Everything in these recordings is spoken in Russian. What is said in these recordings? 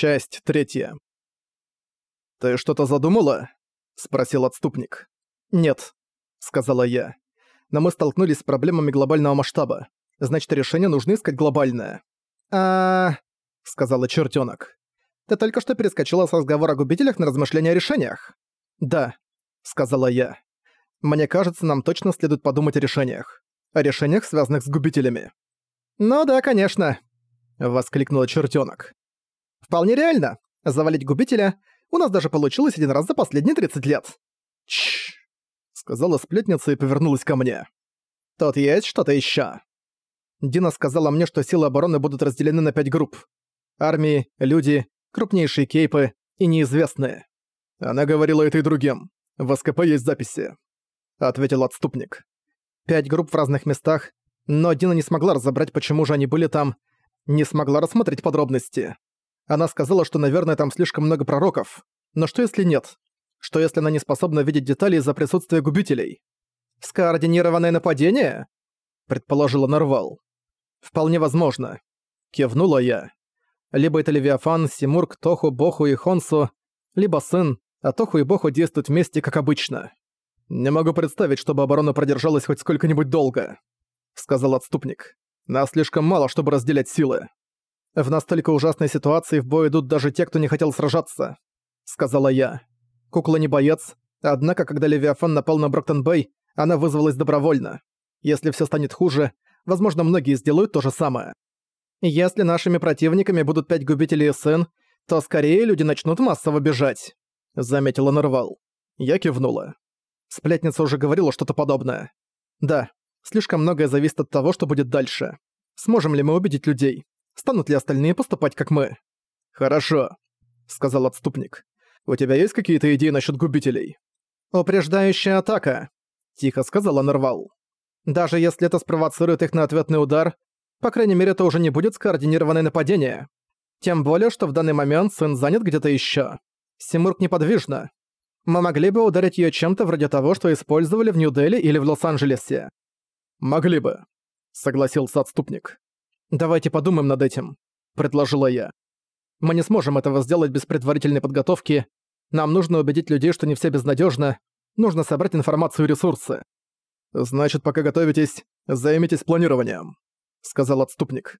Часть третья. «Ты что-то задумала?» — спросил отступник. «Нет», — сказала я. «Но мы столкнулись с проблемами глобального масштаба. Значит, решение нужно искать глобальное». а сказала чертенок. «Ты только что перескочила с разговора о губителях на размышления о решениях?» «Да», — сказала я. «Мне кажется, нам точно следует подумать о решениях. О решениях, связанных с губителями». «Ну да, конечно», — воскликнула чертенок. «Вполне реально. Завалить губителя у нас даже получилось один раз за последние 30 лет». «Чш», — сказала сплетница и повернулась ко мне. «Тут есть что-то ещё». Дина сказала мне, что силы обороны будут разделены на пять групп. Армии, люди, крупнейшие кейпы и неизвестные. Она говорила это и другим. В СКП есть записи. Ответил отступник. Пять групп в разных местах, но Дина не смогла разобрать, почему же они были там, не смогла рассмотреть подробности. Она сказала, что, наверное, там слишком много пророков. Но что если нет? Что если она не способна видеть детали из-за присутствия губителей? «Скоординированное нападение?» предположила Нарвал. «Вполне возможно». Кивнула я. Либо это Левиафан, Симург, Тоху, Боху и Хонсу, либо сын, а Тоху и Боху действуют вместе, как обычно. «Не могу представить, чтобы оборона продержалась хоть сколько-нибудь долго», — сказал отступник. «Нас слишком мало, чтобы разделять силы». «В настолько ужасной ситуации в бой идут даже те, кто не хотел сражаться», — сказала я. Кукла не боец, однако, когда Левиафан напал на Броктон-Бэй, она вызвалась добровольно. Если все станет хуже, возможно, многие сделают то же самое. Если нашими противниками будут пять губителей СН, то скорее люди начнут массово бежать», — заметила Нарвал. Я кивнула. Сплетница уже говорила что-то подобное. Да, слишком многое зависит от того, что будет дальше. Сможем ли мы убедить людей? Станут ли остальные поступать, как мы? «Хорошо», — сказал отступник. «У тебя есть какие-то идеи насчет губителей?» «Упреждающая атака», — тихо сказала Нарвал. Даже если это спровоцирует их на ответный удар, по крайней мере, это уже не будет скоординированное нападение. Тем более, что в данный момент сын занят где-то ещё. Симург неподвижна. Мы могли бы ударить её чем-то вроде того, что использовали в Нью-Дели или в Лос-Анджелесе. Могли бы, согласился отступник. Давайте подумаем над этим, предложила я. Мы не сможем этого сделать без предварительной подготовки. Нам нужно убедить людей, что не все безнадёжно. Нужно собрать информацию и ресурсы. «Значит, пока готовитесь, займитесь планированием», — сказал отступник.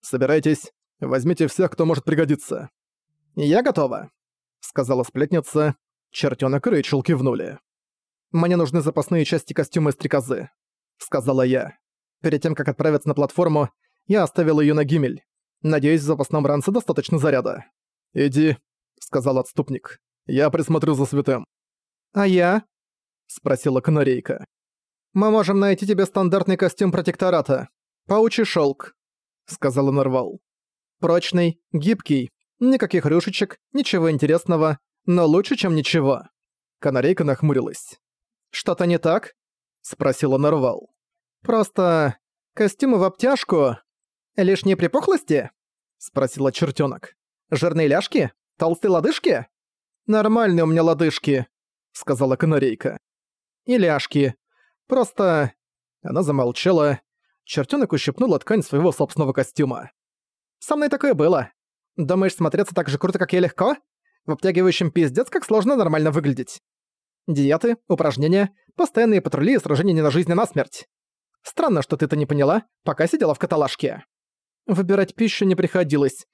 «Собирайтесь, возьмите всех, кто может пригодиться». «Я готова», — сказала сплетница. Чертёнок и Рэйчел кивнули. «Мне нужны запасные части костюма и стрекозы», — сказала я. Перед тем, как отправиться на платформу, я оставила её на гимель. Надеюсь, в запасном ранце достаточно заряда. «Иди», — сказал отступник. «Я присмотрю за святым». «А я?» — спросила канарейка. «Мы можем найти тебе стандартный костюм протектората. Паучий шелк, сказала Нарвал. «Прочный, гибкий, никаких рюшечек, ничего интересного, но лучше, чем ничего». Канарейка нахмурилась. «Что-то не так?» — спросила Нарвал. «Просто... костюмы в обтяжку... лишние припухлости?» — спросила чертенок. «Жирные ляжки? Толстые лодыжки?» «Нормальные у меня лодыжки», — сказала канарейка. «И ляжки. Просто...» Она замолчала. Чертёнок ущипнула ткань своего собственного костюма. «Со мной такое было. Думаешь, смотреться так же круто, как я легко? В обтягивающем пиздец, как сложно нормально выглядеть. Диеты, упражнения, постоянные патрули и сражения не на жизнь, а на смерть. Странно, что ты это не поняла, пока сидела в каталажке. Выбирать пищу не приходилось.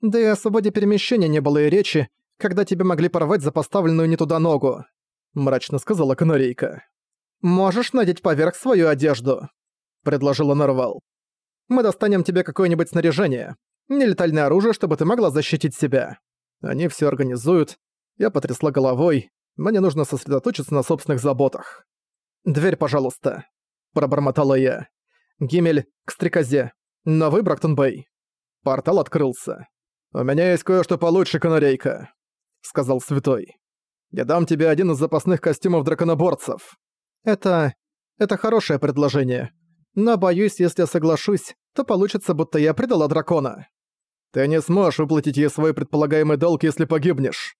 Да и о свободе перемещения не было и речи, когда тебе могли порвать за поставленную не туда ногу», — мрачно сказала канарейка. «Можешь надеть поверх свою одежду», — предложила Нарвал. «Мы достанем тебе какое-нибудь снаряжение. Нелетальное оружие, чтобы ты могла защитить себя. Они все организуют. Я потрясла головой. Мне нужно сосредоточиться на собственных заботах. «Дверь, пожалуйста», — пробормотала я. «Гимель, к стрекозе. Новый Брактон-Бэй». Портал открылся. «У меня есть кое-что получше, канарейка», — сказал Святой. «Я дам тебе один из запасных костюмов драконоборцев. Это... это хорошее предложение. Но боюсь, если соглашусь, то получится, будто я предала дракона. Ты не сможешь выплатить ей свой предполагаемый долг, если погибнешь,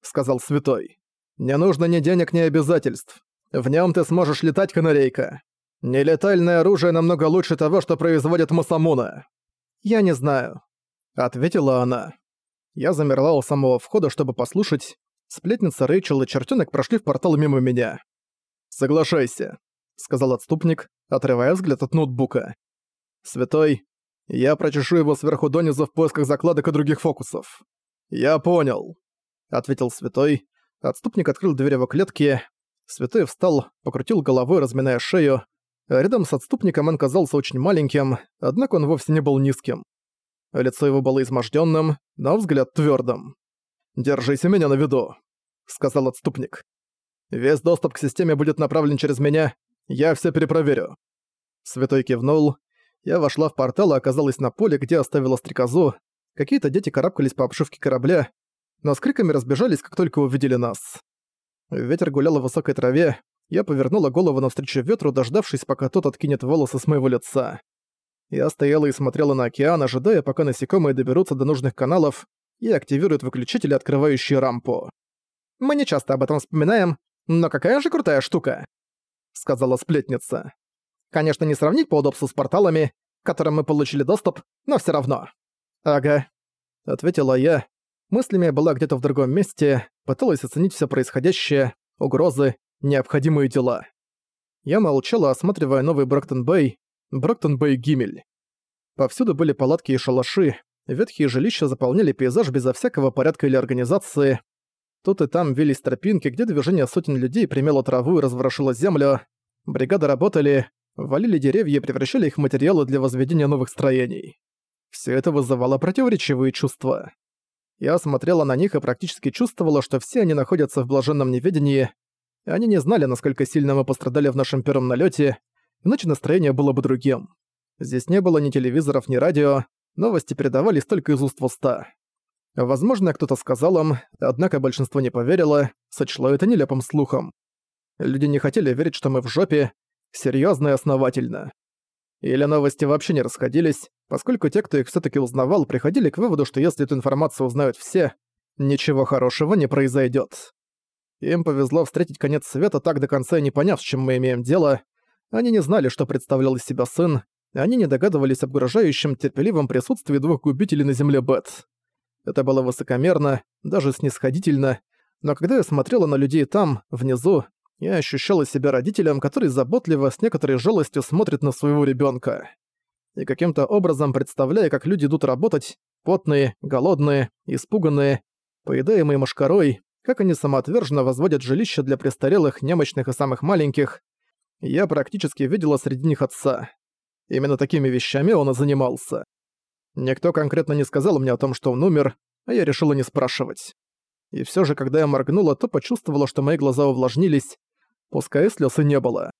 сказал святой. Не нужно ни денег, ни обязательств. В нем ты сможешь летать, канарейка. Нелетальное оружие намного лучше того, что производит Масамуна. Я не знаю, ответила она. Я замерла у самого входа, чтобы послушать. Сплетница Рэйчел и чертёнок прошли в портал мимо меня. «Соглашайся», — сказал отступник, отрывая взгляд от ноутбука. «Святой, я прочешу его сверху донизу в поисках закладок и других фокусов». «Я понял», — ответил Святой. Отступник открыл дверь его клетки. Святой встал, покрутил головой, разминая шею. Рядом с отступником он казался очень маленьким, однако он вовсе не был низким. Лицо его было измождённым, но взгляд твёрдым. «Держите меня на виду», — сказал отступник. «Весь доступ к системе будет направлен через меня, я всё перепроверю». Святой кивнул. Я вошла в портал и оказалась на поле, где оставила стрекозу. Какие-то дети карабкались по обшивке корабля, но с криками разбежались, как только увидели нас. Ветер гулял в высокой траве, я повернула голову навстречу ветру, дождавшись, пока тот откинет волосы с моего лица. Я стояла и смотрела на океан, ожидая, пока насекомые доберутся до нужных каналов и активируют выключатели, открывающие рампу. «Мы не часто об этом вспоминаем, но какая же крутая штука!» — сказала сплетница. «Конечно, не сравнить по удобству с порталами, к которым мы получили доступ, но все равно». «Ага», — ответила я. Мыслями была где-то в другом месте, пыталась оценить все происходящее, угрозы, необходимые дела. Я молчала, осматривая новый Броктон-Бэй, Броктон-Бэй-Гимель. Повсюду были палатки и шалаши, ветхие жилища заполняли пейзаж безо всякого порядка или организации. Тут и там вились тропинки, где движение сотен людей примело траву и разворошило землю. Бригады работали, валили деревья и превращали их в материалы для возведения новых строений. Все это вызывало противоречивые чувства. Я смотрела на них и практически чувствовала, что все они находятся в блаженном неведении. Они не знали, насколько сильно мы пострадали в нашем первом налете, иначе настроение было бы другим. Здесь не было ни телевизоров, ни радио, новости передавались только из уст в уста. Возможно, кто-то сказал им, однако большинство не поверило, сочло это нелепым слухом. Люди не хотели верить, что мы в жопе, серьёзно и основательно. Или новости вообще не расходились, поскольку те, кто их всё таки узнавал, приходили к выводу, что если эту информацию узнают все, ничего хорошего не произойдёт. Им повезло встретить конец света так до конца не поняв, с чем мы имеем дело, они не знали, что представлял из себя сын, они не догадывались об угрожающем терпеливом присутствии двух губителей на земле Бет. Это было высокомерно, даже снисходительно, но когда я смотрела на людей там, внизу, я ощущала себя родителем, который заботливо, с некоторой жалостью смотрит на своего ребенка. И каким-то образом представляя, как люди идут работать, потные, голодные, испуганные, поедаемые мошкарой, как они самоотверженно возводят жилища для престарелых, немощных и самых маленьких, я практически видела среди них отца. Именно такими вещами он и занимался. Никто конкретно не сказал мне о том, что он умер, а я решила не спрашивать. И все же, когда я моргнула, то почувствовала, что мои глаза увлажнились, пускай слез и не было.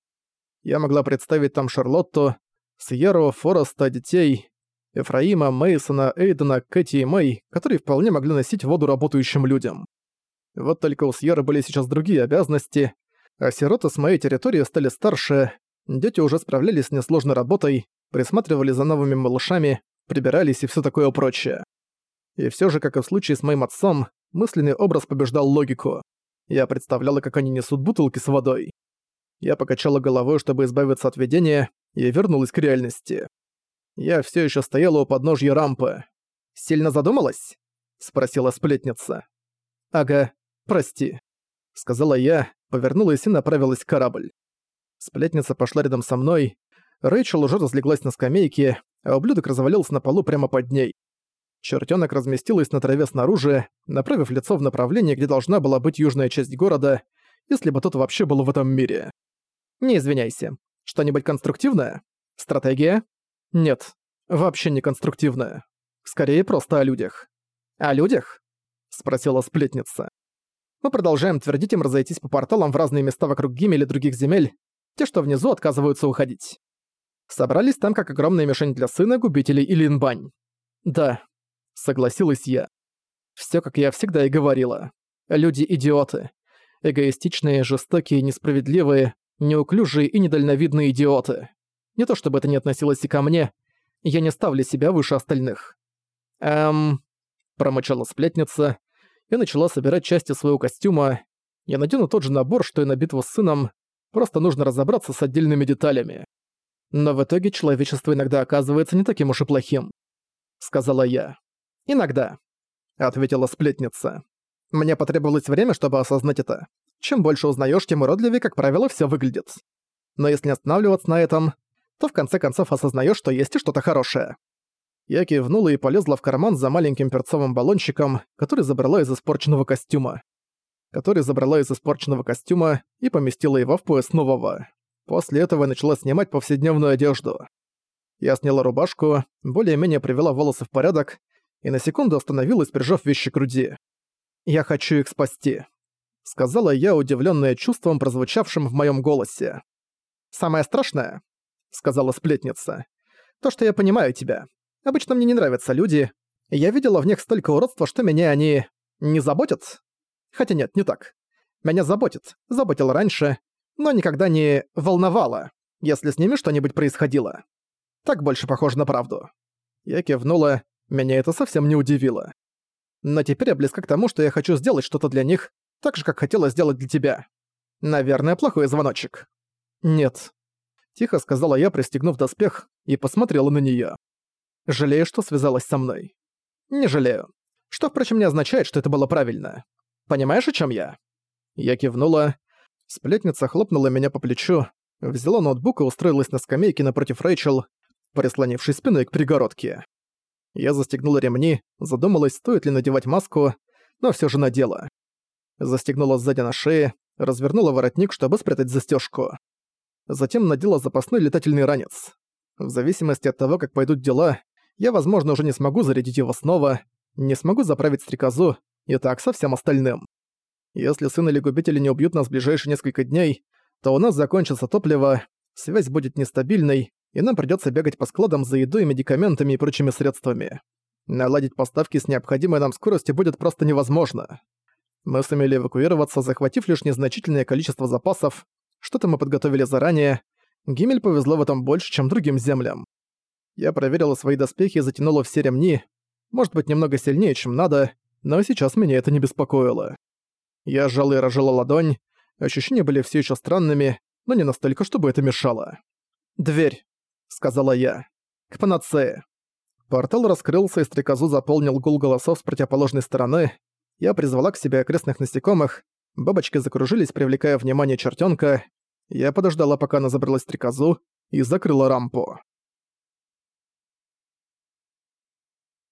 Я могла представить там Шарлотту, Сьерру, Фореста, детей, Эфраима, Мейсона, Эйдена, Кэти и Мэй, которые вполне могли носить воду работающим людям. Вот только у Сьерры были сейчас другие обязанности, а сироты с моей территории стали старше, дети уже справлялись с несложной работой, присматривали за новыми малышами, прибирались и все такое прочее. И все же, как и в случае с моим отцом, мысленный образ побеждал логику. Я представляла, как они несут бутылки с водой. Я покачала головой, чтобы избавиться от видения, и вернулась к реальности. Я все еще стояла у подножья рампы. «Сильно задумалась?» — спросила сплетница. «Ага, прости», — сказала я, повернулась и направилась к корабль. Сплетница пошла рядом со мной. Рэйчел уже разлеглась на скамейке, а ублюдок развалился на полу прямо под ней. Чертёнок разместилась на траве снаружи, направив лицо в направлении, где должна была быть южная часть города, если бы тот вообще был в этом мире. «Не извиняйся. Что-нибудь конструктивное? Стратегия?» «Нет, вообще не конструктивное. Скорее просто о людях». «О людях?» — спросила сплетница. Мы продолжаем твердить им разойтись по порталам в разные места вокруг Гиме или других земель, те, что внизу, отказываются уходить. Собрались там как огромная мишень для сына, губителей и линбань. Да, согласилась я. Всё, как я всегда и говорила. Люди – идиоты. Эгоистичные, жестокие, несправедливые, неуклюжие и недальновидные идиоты. Не то чтобы это не относилось и ко мне, я не ставлю себя выше остальных. Эм... Промычала сплетница, я начала собирать части своего костюма. Я надену тот же набор, что и на битву с сыном, просто нужно разобраться с отдельными деталями. Но в итоге человечество иногда оказывается не таким уж и плохим. Сказала я. Иногда. — ответила сплетница. «Мне потребовалось время, чтобы осознать это. Чем больше узнаешь, тем уродливее, как правило, все выглядит. Но если не останавливаться на этом, то в конце концов осознаешь, что есть и что-то хорошее». Я кивнула и полезла в карман за маленьким перцовым баллончиком, который забрала из испорченного костюма. Который забрала из испорченного костюма и поместила его в пояс нового. После этого я начала снимать повседневную одежду. Я сняла рубашку, более-менее привела волосы в порядок и на секунду остановилась, прижав вещи к груди. «Я хочу их спасти», — сказала я, удивленная чувством, прозвучавшим в моем голосе. «Самое страшное», — сказала сплетница, — «то, что я понимаю тебя. Обычно мне не нравятся люди. Я видела в них столько уродства, что меня они не заботят. Хотя нет, не так. Меня заботит, заботил раньше, но никогда не волновало, если с ними что-нибудь происходило. Так больше похоже на правду. Я кивнула, меня это совсем не удивило. Но теперь я близка к тому, что я хочу сделать что-то для них, так же, как хотела сделать для тебя. Наверное, плохой звоночек. Нет. Тихо сказала я, пристегнув доспех, и посмотрела на неё. Жалею, что связалась со мной. Не жалею. Что, впрочем, не означает, что это было правильно. Понимаешь, о чем я? Я кивнула. Сплетница хлопнула меня по плечу, взяла ноутбук и устроилась на скамейке напротив Рэйчел, прислонившись спиной к перегородке. Я застегнула ремни, задумалась, стоит ли надевать маску, но все же надела. Застегнула сзади на шее, развернула воротник, чтобы спрятать застежку. Затем надела запасной летательный ранец. В зависимости от того, как пойдут дела, я, возможно, уже не смогу зарядить его снова, не смогу заправить стрекозу, и так со всем остальным. Если сын или губители не убьют нас в ближайшие несколько дней, то у нас закончится топливо, связь будет нестабильной, и нам придётся бегать по складам за едой, медикаментами и прочими средствами. Наладить поставки с необходимой нам скоростью будет просто невозможно. Мы сумели эвакуироваться, захватив лишь незначительное количество запасов, что-то мы подготовили заранее. Гимель повезло в этом больше, чем другим землям. Я проверила свои доспехи и затянула все ремни, может быть, немного сильнее, чем надо, но сейчас меня это не беспокоило. Я сжала и разжала ладонь, ощущения были все еще странными, но не настолько, чтобы это мешало. «Дверь», — сказала я. «К панацее». Портал раскрылся, и стрекозу заполнил гул голосов с противоположной стороны. Я призвала к себе окрестных насекомых, бабочки закружились, привлекая внимание чертенка. Я подождала, пока она забралась в стрекозу, и закрыла рампу.